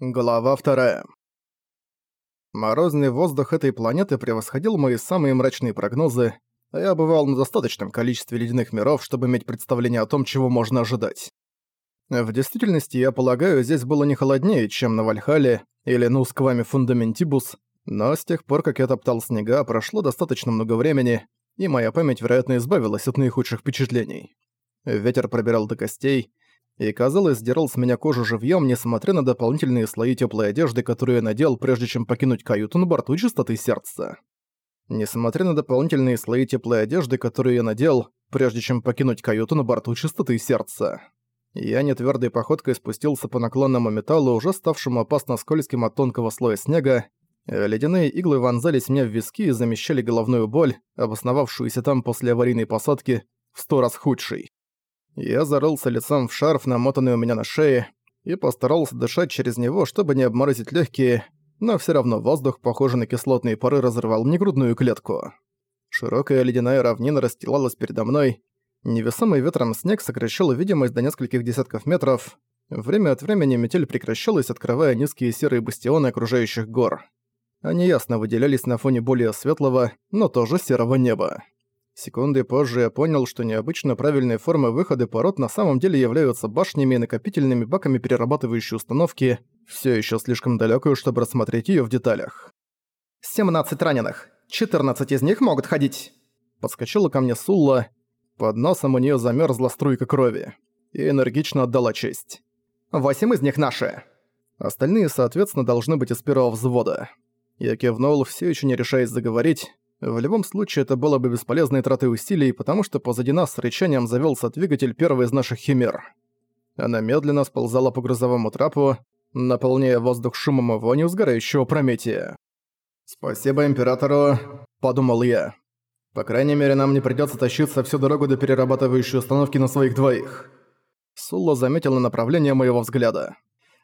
Глава вторая. Морозный воздух этой планеты превосходил мои самые мрачные прогнозы, а я бывал на достаточном количестве ледяных миров, чтобы иметь представление о том, чего можно ожидать. В действительности, я полагаю, здесь было не холоднее, чем на Вальхале или на Ускваме Фундаментибус, но с тех пор, как я топтал снега, прошло достаточно много времени, и моя память, вероятно, избавилась от наихудших впечатлений. Ветер пробирал до костей, и, казалось, сдирал с меня кожу живьём, несмотря на дополнительные слои тёплой одежды, которую я надел, прежде чем покинуть каюту на борту чистоты сердца. Несмотря на дополнительные слои теплой одежды, которую я надел, прежде чем покинуть каюту на борту чистоты сердца. Я нетвёрдой походкой спустился по наклонному металлу, уже ставшему опасно скользким от тонкого слоя снега. Ледяные иглы вонзались мне в виски и замещали головную боль, обосновавшуюся там после аварийной посадки, в сто раз худшей. Я зарылся лицом в шарф, намотанный у меня на шее, и постарался дышать через него, чтобы не обморозить легкие, но все равно воздух, похожий на кислотные пары, разрывал мне грудную клетку. Широкая ледяная равнина расстилалась передо мной, невесомый ветром снег сокращал видимость до нескольких десятков метров, время от времени метель прекращалась, открывая низкие серые бастионы окружающих гор. Они ясно выделялись на фоне более светлого, но тоже серого неба. Секунды позже я понял, что необычно правильные формы выхода пород на самом деле являются башнями и накопительными баками перерабатывающей установки, все еще слишком далекую, чтобы рассмотреть ее в деталях. «17 раненых. 14 из них могут ходить!» Подскочила ко мне Сулла. Под носом у нее замерзла струйка крови. И энергично отдала честь. «Восемь из них наши!» Остальные, соответственно, должны быть из первого взвода. Я кивнул, все еще не решаясь заговорить, в любом случае, это было бы бесполезной тратой усилий, потому что позади нас с рычанием завелся двигатель первой из наших химер. Она медленно сползала по грузовому трапу, наполняя воздух шумом и вонью сгорающего Прометия. «Спасибо Императору», — подумал я. «По крайней мере, нам не придётся тащиться всю дорогу до перерабатывающей установки на своих двоих». Сулла заметила направление моего взгляда.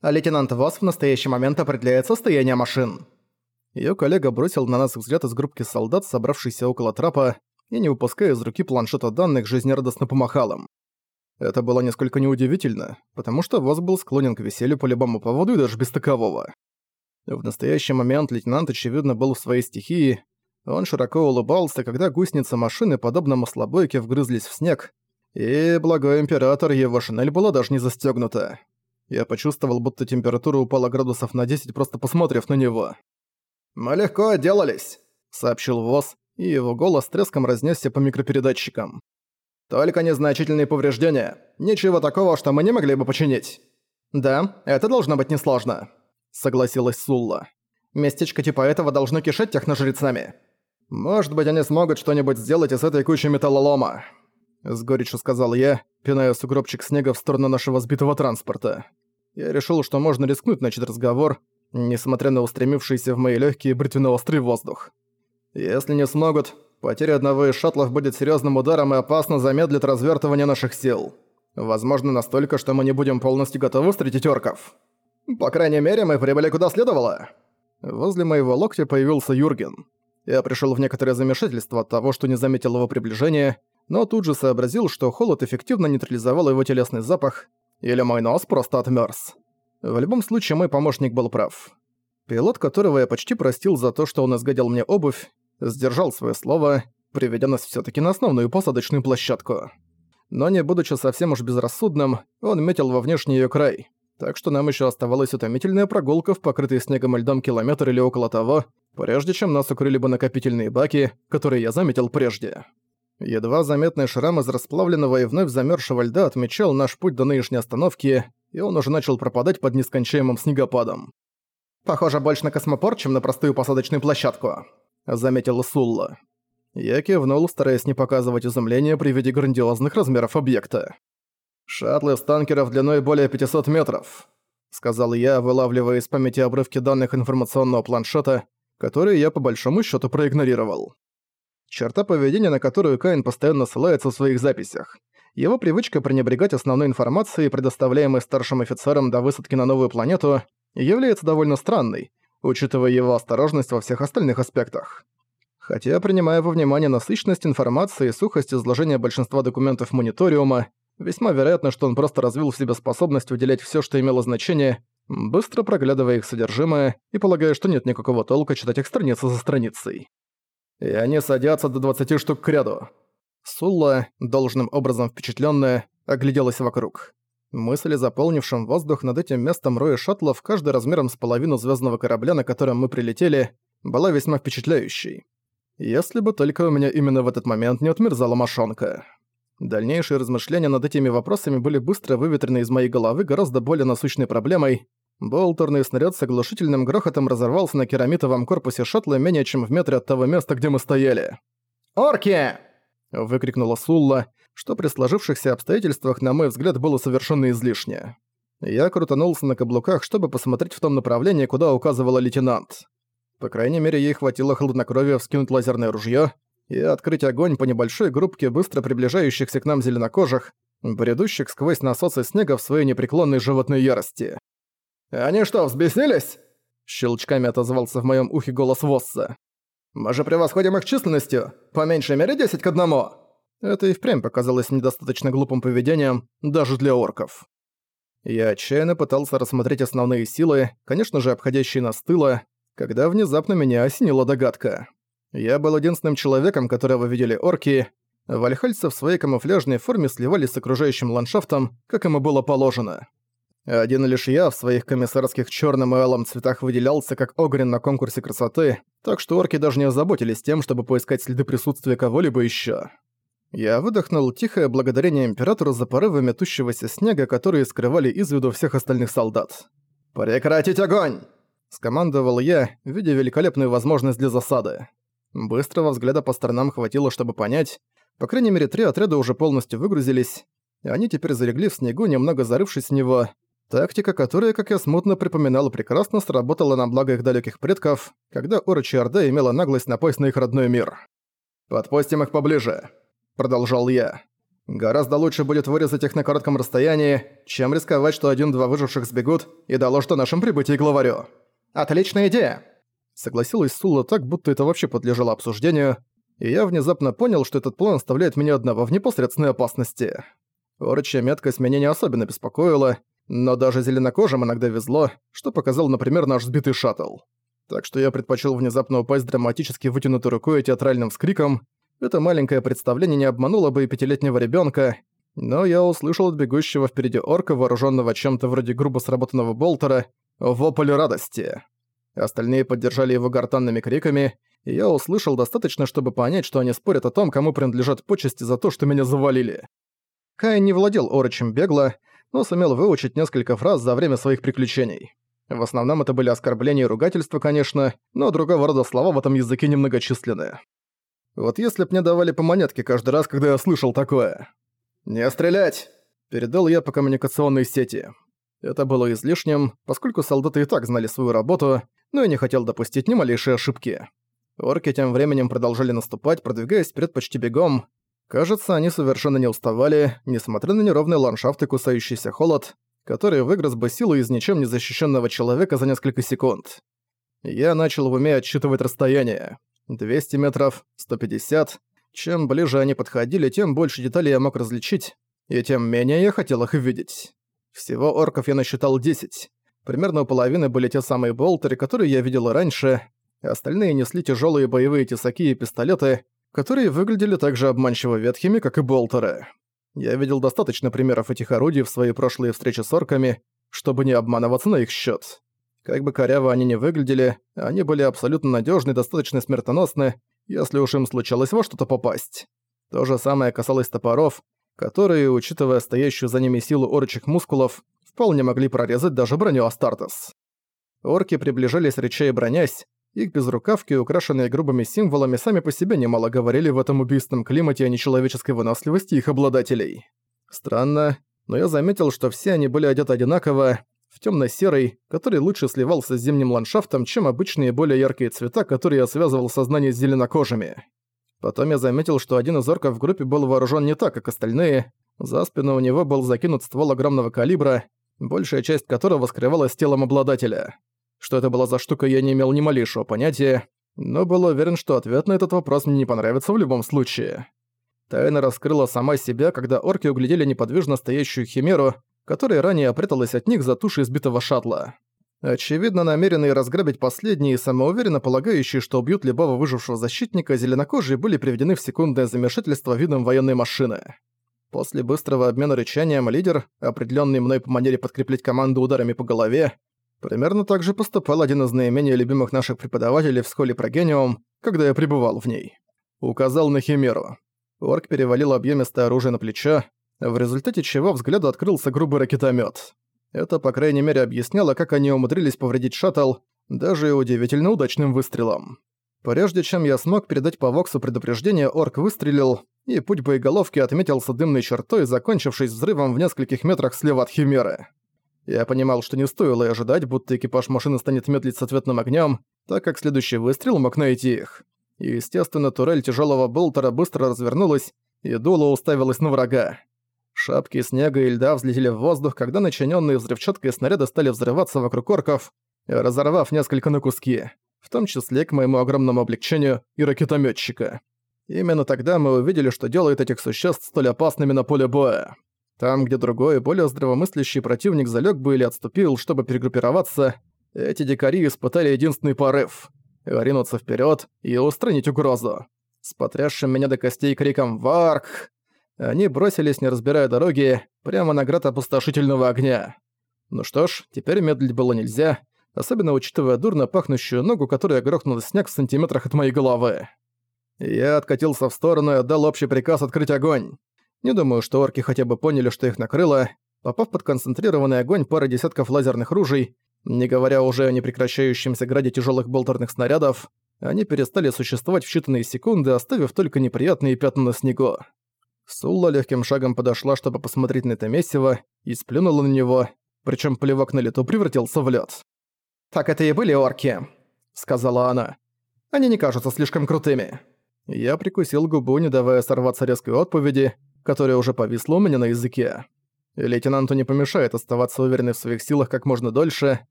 «А лейтенант Восс в настоящий момент определяет состояние машин». Её коллега бросил на нас взгляд из группки солдат, собравшихся около трапа, и, не выпуская из руки планшета данных, жизнерадостно помахал им. Это было несколько неудивительно, потому что Воз был склонен к веселью по любому поводу и даже без такового. В настоящий момент лейтенант, очевидно, был в своей стихии. Он широко улыбался, когда гусеницы машины, подобно маслобойке, вгрызлись в снег, и, благой император, его шинель была даже не застёгнута. Я почувствовал, будто температура упала градусов на 10, просто посмотрев на него. «Мы легко отделались», — сообщил ВОЗ, и его голос треском разнесся по микропередатчикам. «Только незначительные повреждения. Ничего такого, что мы не могли бы починить». «Да, это должно быть несложно», — согласилась Сулла. «Местечко типа этого должно кишеть техножрецами». «Может быть, они смогут что-нибудь сделать из этой кучи металлолома», — с горечью сказал я, пиная сугробчик снега в сторону нашего сбитого транспорта. Я решил, что можно рискнуть начать разговор, несмотря на устремившийся в мои легкие бритвенно-острый воздух. Если не смогут, потеря одного из шаттлов будет серьезным ударом и опасно замедлит развертывание наших сил. Возможно, настолько, что мы не будем полностью готовы встретить орков. По крайней мере, мы прибыли куда следовало. Возле моего локтя появился Юрген. Я пришел в некоторое замешательство от того, что не заметил его приближения, но тут же сообразил, что холод эффективно нейтрализовал его телесный запах, или мой нос просто отмёрз. В любом случае, мой помощник был прав. Пилот, которого я почти простил за то, что он изгадил мне обувь, сдержал свое слово, приведя нас все таки на основную посадочную площадку. Но не будучи совсем уж безрассудным, он метил во внешний ее край. Так что нам еще оставалась утомительная прогулка в покрытой снегом и льдом километр или около того, прежде чем нас укрыли бы накопительные баки, которые я заметил прежде. Едва заметный шрам из расплавленного и вновь замерзшего льда отмечал наш путь до нынешней остановки, и он уже начал пропадать под нескончаемым снегопадом. «Похоже больше на космопорт, чем на простую посадочную площадку», — заметила Сулла. Я кивнул, стараясь не показывать изумления при виде грандиозных размеров объекта. «Шаттлы с танкеров длиной более 500 метров», — сказал я, вылавливая из памяти обрывки данных информационного планшета, которые я по большому счету проигнорировал. Черта поведения, на которую Каин постоянно ссылается в своих записях. Его привычка пренебрегать основной информацией, предоставляемой старшим офицерам до высадки на новую планету, является довольно странной, учитывая его осторожность во всех остальных аспектах. Хотя, принимая во внимание насыщенность информации и сухость изложения большинства документов мониториума, весьма вероятно, что он просто развил в себе способность выделять все, что имело значение, быстро проглядывая их содержимое и полагая, что нет никакого толка читать их страницу за страницей. И они садятся до 20 штук к ряду. Сулла, должным образом впечатленная, огляделась вокруг. Мысли, заполнившим воздух над этим местом роя шаттлов, каждый размером с половину звездного корабля, на котором мы прилетели, была весьма впечатляющей. Если бы только у меня именно в этот момент не отмерзала мошонка. Дальнейшие размышления над этими вопросами были быстро выветрены из моей головы гораздо более насущной проблемой. Болтерный снаряд с оглушительным грохотом разорвался на керамитовом корпусе шаттла менее чем в метре от того места, где мы стояли. «Орки!» — выкрикнула Сулла, что при сложившихся обстоятельствах, на мой взгляд, было совершенно излишне. Я крутанулся на каблуках, чтобы посмотреть в том направлении, куда указывала лейтенант. По крайней мере, ей хватило хладнокровия вскинуть лазерное ружье и открыть огонь по небольшой группке быстро приближающихся к нам зеленокожих, бредущих сквозь насосы снега в своей непреклонной животной ярости. «Они что, взбеснились?» Щелчками отозвался в моем ухе голос Восса. «Мы же превосходим их численностью, по меньшей мере 10 к одному!» Это и впрямь показалось недостаточно глупым поведением, даже для орков. Я отчаянно пытался рассмотреть основные силы, конечно же, обходящие нас тыла, когда внезапно меня осенила догадка. Я был единственным человеком, которого видели орки. Вальхальцы в своей камуфляжной форме сливались с окружающим ландшафтом, как ему было положено. Один лишь я в своих комиссарских черном и алом цветах выделялся как огрен на конкурсе красоты, так что орки даже не озаботились тем, чтобы поискать следы присутствия кого-либо еще. Я выдохнул тихое благодарение Императору за порывы метущегося снега, которые скрывали из виду всех остальных солдат. «Прекратить огонь!» – скомандовал я, видя великолепную возможность для засады. Быстрого взгляда по сторонам хватило, чтобы понять. По крайней мере, три отряда уже полностью выгрузились. и Они теперь залегли в снегу, немного зарывшись в него. Тактика, которая, как я смутно припоминал, прекрасно сработала на благо их далеких предков, когда Орочи Орда имела наглость напасть на их родной мир. «Подпустим их поближе», продолжал я. «Гораздо лучше будет вырезать их на коротком расстоянии, чем рисковать, что один-два выживших сбегут и доложат о нашем прибытии главарю». «Отличная идея!» Согласилась Сула так, будто это вообще подлежало обсуждению, и я внезапно понял, что этот план оставляет меня одного в непосредственной опасности. Орчья меткость меня не особенно беспокоила, но даже зеленокожим иногда везло, что показал, например, наш сбитый шаттл. Так что я предпочел внезапно упасть драматически вытянутой рукой и театральным вскриком, это маленькое представление не обмануло бы и пятилетнего ребенка, но я услышал от бегущего впереди орка, вооруженного чем-то вроде грубо сработанного болтера, вопль радости. Остальные поддержали его гортанными криками, и я услышал достаточно, чтобы понять, что они спорят о том, кому принадлежат почести за то, что меня завалили. Кай не владел орочем бегло, но сумел выучить несколько фраз за время своих приключений. В основном это были оскорбления и ругательства, конечно, но другого рода слова в этом языке немногочисленные. Вот если б мне давали по монетке каждый раз, когда я слышал такое. «Не стрелять!» – передал я по коммуникационной сети. Это было излишним, поскольку солдаты и так знали свою работу, но я не хотел допустить ни малейшей ошибки. Орки тем временем продолжали наступать, продвигаясь вперед почти бегом. Кажется, они совершенно не уставали, несмотря на неровный ландшафт и кусающийся холод, который выгрыз бы силу из ничем не защищенного человека за несколько секунд. Я начал в уме отсчитывать расстояние. 200 метров, 150. Чем ближе они подходили, тем больше деталей я мог различить, и тем менее я хотел их видеть. Всего орков я насчитал 10. Примерно у половины были те самые болтеры, которые я видел раньше, остальные несли тяжелые боевые тесаки и пистолеты, которые выглядели так же обманчиво ветхими, как и болтеры. Я видел достаточно примеров этих орудий в своей прошлые встречи с орками, чтобы не обманываться на их счет. Как бы коряво они ни выглядели, они были абсолютно надежны и достаточно смертоносны, если уж им случалось во что-то попасть. То же самое касалось топоров, которые, учитывая стоящую за ними силу орочих мускулов, вполне могли прорезать даже броню Астартес. Орки приближались реча и бронясь, их безрукавки, украшенные грубыми символами, сами по себе немало говорили в этом убийственном климате о нечеловеческой выносливости их обладателей. Странно, но я заметил, что все они были одеты одинаково, в темно-серый, который лучше сливался с зимним ландшафтом, чем обычные более яркие цвета, которые я связывал сознание с зеленокожими. Потом я заметил, что один из орков в группе был вооружен не так, как остальные. За спину у него был закинут ствол огромного калибра, большая часть которого скрывалась телом обладателя. Что это была за штука, я не имел ни малейшего понятия, но был уверен, что ответ на этот вопрос мне не понравится в любом случае. Тайна раскрыла сама себя, когда орки углядели неподвижно стоящую химеру, которая ранее пряталась от них за тушей сбитого шаттла. Очевидно, намеренные разграбить последние и самоуверенно полагающие, что убьют любого выжившего защитника, зеленокожие были приведены в секундное замешательство видом военной машины. После быстрого обмена рычанием лидер, определенный мной по манере подкреплять команду ударами по голове, примерно так же поступал один из наименее любимых наших преподавателей в школе Прогениум, когда я пребывал в ней. Указал на Химеру. Орк перевалил объемистое оружие на плечо, в результате чего взгляду открылся грубый ракетомет. Это, по крайней мере, объясняло, как они умудрились повредить шаттл, даже и удивительно удачным выстрелом. Прежде чем я смог передать по Воксу предупреждение, орк выстрелил, и путь боеголовки отметился дымной чертой, закончившись взрывом в нескольких метрах слева от Химеры. Я понимал, что не стоило и ожидать, будто экипаж машины станет медлить с ответным огнем, так как следующий выстрел мог найти их. И, естественно, турель тяжелого болтера быстро развернулась, и дуло уставилась на врага. Шапки снега и льда взлетели в воздух, когда начиненные взрывчаткой снаряды стали взрываться вокруг орков, разорвав несколько на куски, в том числе, к моему огромному облегчению, и ракетометчика. Именно тогда мы увидели, что делает этих существ столь опасными на поле боя. Там, где другой, более здравомыслящий противник залег бы или отступил, чтобы перегруппироваться, эти дикари испытали единственный порыв — ринуться вперед и устранить угрозу. С потрясшим меня до костей криком «Варк!» Они бросились, не разбирая дороги, прямо на град опустошительного огня. Ну что ж, теперь медлить было нельзя, особенно учитывая дурно пахнущую ногу, которая грохнула снег в сантиметрах от моей головы. Я откатился в сторону и отдал общий приказ открыть огонь. Не думаю, что орки хотя бы поняли, что их накрыло. Попав под концентрированный огонь пары десятков лазерных ружей, не говоря уже о непрекращающемся граде тяжелых болтерных снарядов, они перестали существовать в считанные секунды, оставив только неприятные пятна на снегу. Сулла легким шагом подошла, чтобы посмотреть на это месиво, и сплюнула на него, причем плевок на лету превратился в лед. «Так это и были орки», — сказала она. «Они не кажутся слишком крутыми». Я прикусил губу, не давая сорваться резкой отповеди, которая уже повисла у меня на языке. лейтенанту не помешает оставаться уверенной в своих силах как можно дольше.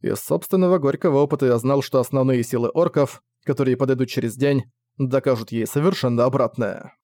Из собственного горького опыта я знал, что основные силы орков, которые подойдут через день, докажут ей совершенно обратное.